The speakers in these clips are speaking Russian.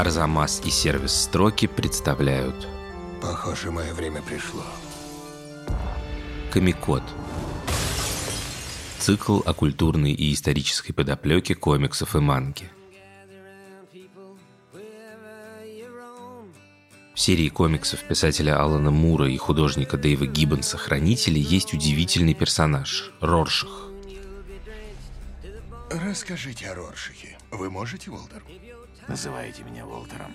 Арзамас и сервис «Строки» представляют Похоже, мое время пришло. Комикод. Цикл о культурной и исторической подоплеке комиксов и манги. В серии комиксов писателя Алана Мура и художника Дэйва Гиббонса «Хранители» есть удивительный персонаж – Роршах. Расскажите о Роршихе. Вы можете, Уолтер? Называйте меня Уолтером.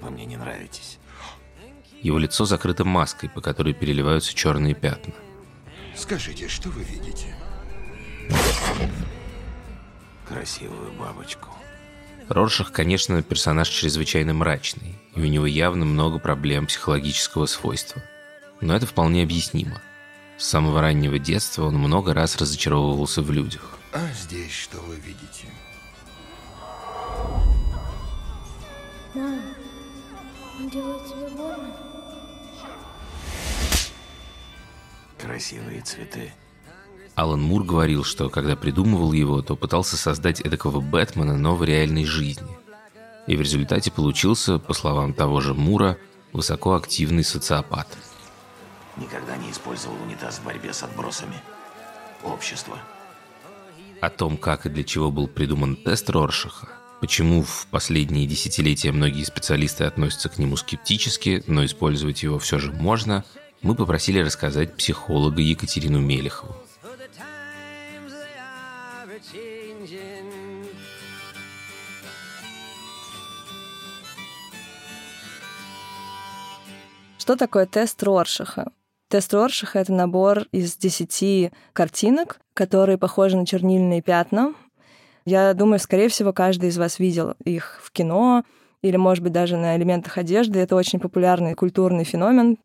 Вы мне не нравитесь. Его лицо закрыто маской, по которой переливаются черные пятна. Скажите, что вы видите? Красивую бабочку. Роршах, конечно, персонаж чрезвычайно мрачный, и у него явно много проблем психологического свойства. Но это вполне объяснимо. С самого раннего детства он много раз разочаровывался в людях. А здесь что вы видите? Мам, он делает тебе больно? Красивые цветы. Алан Мур говорил, что когда придумывал его, то пытался создать эдакого Бэтмена, но в реальной жизни. И в результате получился, по словам того же Мура, высокоактивный социопат. Никогда не использовал унитаз в борьбе с отбросами. Общество. О том, как и для чего был придуман тест Роршаха, почему в последние десятилетия многие специалисты относятся к нему скептически, но использовать его все же можно, мы попросили рассказать психолога Екатерину Мелехову. Что такое тест Роршаха? Тест Роршаха — это набор из 10 картинок, которые похожи на чернильные пятна. Я думаю, скорее всего, каждый из вас видел их в кино или, может быть, даже на элементах одежды. Это очень популярный культурный феномен.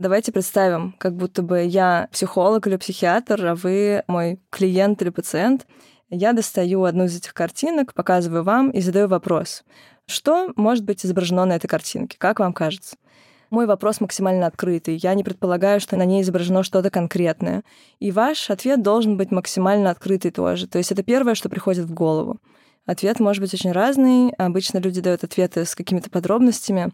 Давайте представим, как будто бы я психолог или психиатр, а вы мой клиент или пациент. Я достаю одну из этих картинок, показываю вам и задаю вопрос. Что может быть изображено на этой картинке? Как вам кажется? Мой вопрос максимально открытый. Я не предполагаю, что на ней изображено что-то конкретное. И ваш ответ должен быть максимально открытый тоже. То есть это первое, что приходит в голову. Ответ может быть очень разный. Обычно люди дают ответы с какими-то подробностями.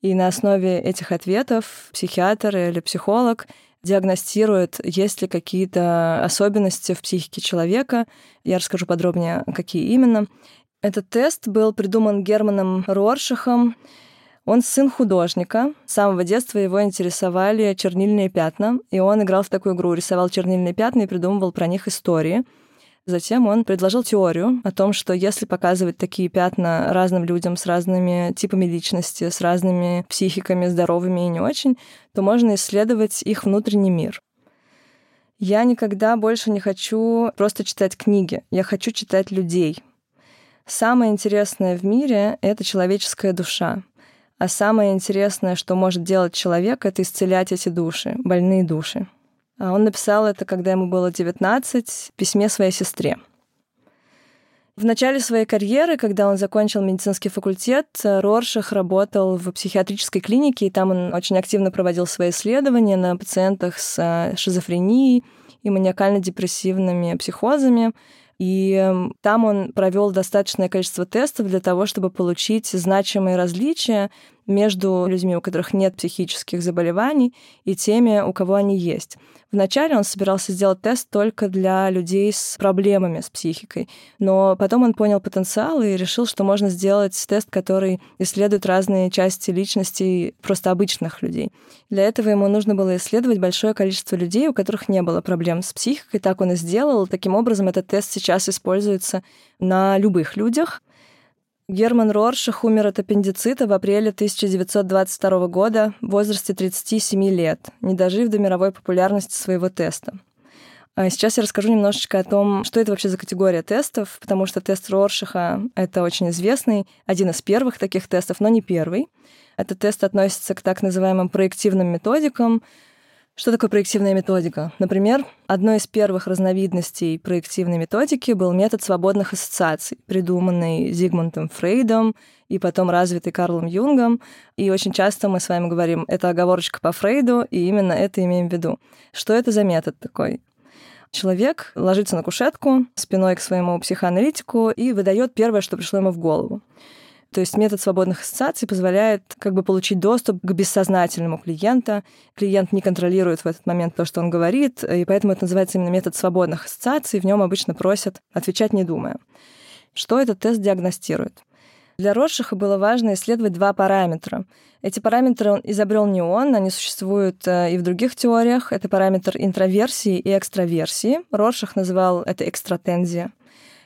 И на основе этих ответов психиатр или психолог диагностирует, есть ли какие-то особенности в психике человека. Я расскажу подробнее, какие именно. Этот тест был придуман Германом Роршахом. Он сын художника. С самого детства его интересовали чернильные пятна, и он играл в такую игру, рисовал чернильные пятна и придумывал про них истории. Затем он предложил теорию о том, что если показывать такие пятна разным людям с разными типами личности, с разными психиками, здоровыми и не очень, то можно исследовать их внутренний мир. Я никогда больше не хочу просто читать книги, я хочу читать людей. Самое интересное в мире — это человеческая душа. А самое интересное, что может делать человек, это исцелять эти души, больные души. А он написал это, когда ему было 19, в письме своей сестре. В начале своей карьеры, когда он закончил медицинский факультет, Роршах работал в психиатрической клинике, и там он очень активно проводил свои исследования на пациентах с а, шизофренией и маниакально-депрессивными психозами. И там он провел достаточное количество тестов для того, чтобы получить значимые различия между людьми, у которых нет психических заболеваний, и теми, у кого они есть. Вначале он собирался сделать тест только для людей с проблемами с психикой, но потом он понял потенциал и решил, что можно сделать тест, который исследует разные части личности просто обычных людей. Для этого ему нужно было исследовать большое количество людей, у которых не было проблем с психикой. Так он и сделал. Таким образом, этот тест сейчас используется на любых людях. Герман Роршах умер от аппендицита в апреле 1922 года в возрасте 37 лет, не дожив до мировой популярности своего теста. А сейчас я расскажу немножечко о том, что это вообще за категория тестов, потому что тест Роршаха — это очень известный, один из первых таких тестов, но не первый. Этот тест относится к так называемым проективным методикам, что такое проективная методика? Например, одной из первых разновидностей проективной методики был метод свободных ассоциаций, придуманный Зигмундом Фрейдом и потом развитый Карлом Юнгом. И очень часто мы с вами говорим, это оговорочка по Фрейду, и именно это имеем в виду. Что это за метод такой? Человек ложится на кушетку спиной к своему психоаналитику и выдает первое, что пришло ему в голову. То есть метод свободных ассоциаций позволяет как бы получить доступ к бессознательному клиента. Клиент не контролирует в этот момент то, что он говорит, и поэтому это называется именно метод свободных ассоциаций. В нем обычно просят отвечать не думая. Что этот тест диагностирует? Для Ротшиха было важно исследовать два параметра. Эти параметры он изобрел не он, они существуют э, и в других теориях. Это параметр интроверсии и экстраверсии. Ротших называл это экстратензия.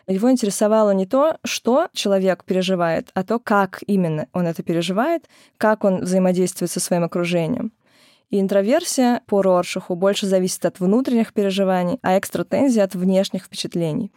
Его интересовало не то, что человек переживает, а то, как именно он это переживает, как он взаимодействует со своим окружением. И интроверсия по Роршаху больше зависит от внутренних переживаний, а экстратензия от внешних впечатлений.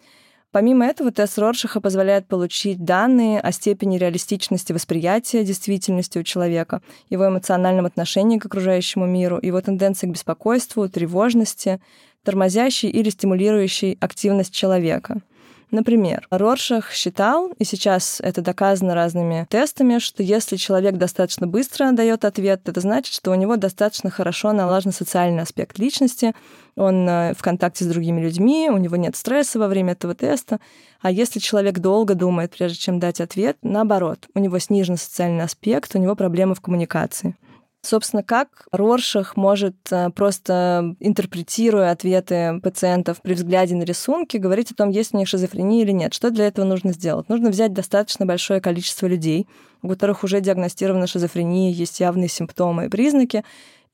Помимо этого, тест Роршаха позволяет получить данные о степени реалистичности восприятия действительности у человека, его эмоциональном отношении к окружающему миру, его тенденции к беспокойству, тревожности, тормозящей или стимулирующей активность человека — Например, Роршах считал, и сейчас это доказано разными тестами, что если человек достаточно быстро дает ответ, это значит, что у него достаточно хорошо налажен социальный аспект личности, он э, в контакте с другими людьми, у него нет стресса во время этого теста. А если человек долго думает, прежде чем дать ответ, наоборот, у него снижен социальный аспект, у него проблемы в коммуникации. Собственно, как Роршах может э, просто интерпретируя ответы пациентов при взгляде на рисунки, говорить о том, есть у них шизофрения или нет. Что для этого нужно сделать? Нужно взять достаточно большое количество людей, у которых уже диагностирована шизофрения, есть явные симптомы и признаки,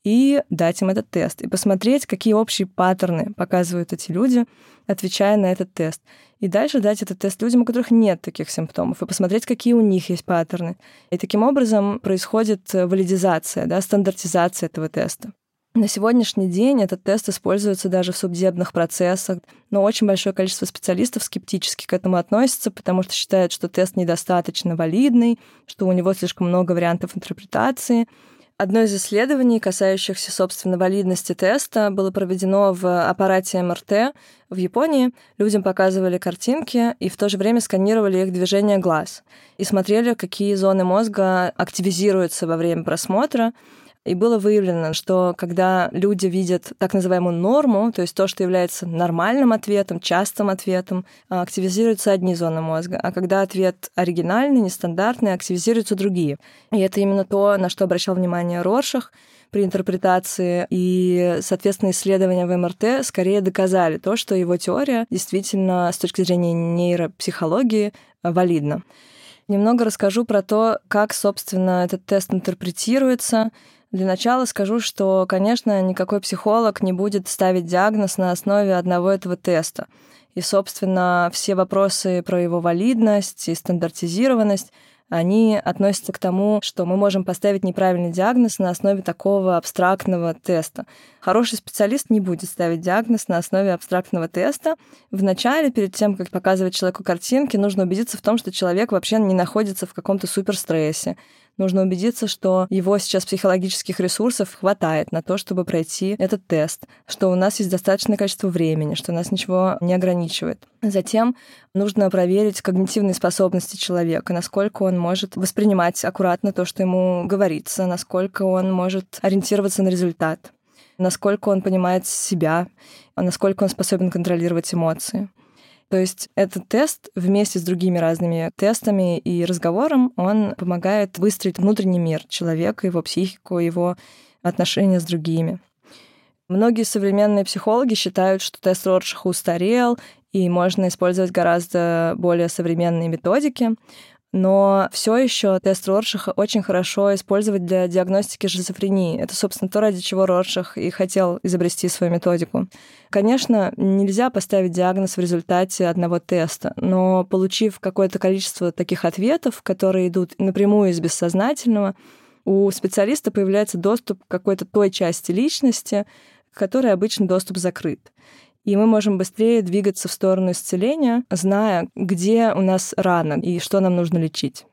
и дать им этот тест, и посмотреть, какие общие паттерны показывают эти люди, отвечая на этот тест. И дальше дать этот тест людям, у которых нет таких симптомов, и посмотреть, какие у них есть паттерны. И таким образом происходит валидизация, да, стандартизация этого теста. На сегодняшний день этот тест используется даже в судебных процессах, но очень большое количество специалистов скептически к этому относятся, потому что считают, что тест недостаточно валидный, что у него слишком много вариантов интерпретации, Одно из исследований, касающихся, собственно, валидности теста, было проведено в аппарате МРТ в Японии. Людям показывали картинки и в то же время сканировали их движение глаз и смотрели, какие зоны мозга активизируются во время просмотра. И было выявлено, что когда люди видят так называемую норму, то есть то, что является нормальным ответом, частым ответом, а, активизируются одни зоны мозга, а когда ответ оригинальный, нестандартный, активизируются другие. И это именно то, на что обращал внимание Роршах при интерпретации, и, соответственно, исследования в МРТ скорее доказали то, что его теория действительно с точки зрения нейропсихологии валидна. Немного расскажу про то, как, собственно, этот тест интерпретируется, для начала скажу, что, конечно, никакой психолог не будет ставить диагноз на основе одного этого теста. И, собственно, все вопросы про его валидность и стандартизированность они относятся к тому, что мы можем поставить неправильный диагноз на основе такого абстрактного теста. Хороший специалист не будет ставить диагноз на основе абстрактного теста. Вначале, перед тем, как показывать человеку картинки, нужно убедиться в том, что человек вообще не находится в каком-то суперстрессе, нужно убедиться, что его сейчас психологических ресурсов хватает на то, чтобы пройти этот тест, что у нас есть достаточное количество времени, что нас ничего не ограничивает. Затем нужно проверить когнитивные способности человека, насколько он может воспринимать аккуратно то, что ему говорится, насколько он может ориентироваться на результат, насколько он понимает себя, насколько он способен контролировать эмоции. То есть этот тест вместе с другими разными тестами и разговором, он помогает выстроить внутренний мир человека, его психику, его отношения с другими. Многие современные психологи считают, что тест Роршаха устарел, и можно использовать гораздо более современные методики но все еще тест Роршаха очень хорошо использовать для диагностики шизофрении. Это, собственно, то, ради чего Роршах и хотел изобрести свою методику. Конечно, нельзя поставить диагноз в результате одного теста, но получив какое-то количество таких ответов, которые идут напрямую из бессознательного, у специалиста появляется доступ к какой-то той части личности, к которой обычно доступ закрыт и мы можем быстрее двигаться в сторону исцеления, зная, где у нас рана и что нам нужно лечить.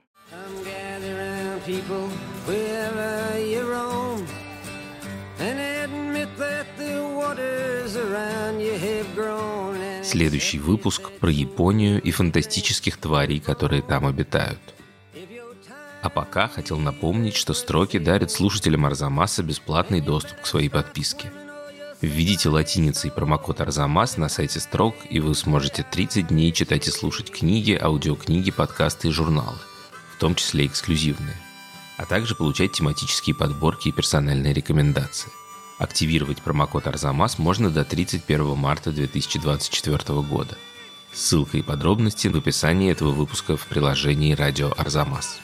Следующий выпуск про Японию и фантастических тварей, которые там обитают. А пока хотел напомнить, что строки дарят слушателям Арзамаса бесплатный доступ к своей подписке – Введите латиницей промокод Арзамас на сайте Строк, и вы сможете 30 дней читать и слушать книги, аудиокниги, подкасты и журналы. В том числе эксклюзивные, а также получать тематические подборки и персональные рекомендации. Активировать промокод Арзамас можно до 31 марта 2024 года. Ссылка и подробности в описании этого выпуска в приложении «Радио Арзамас».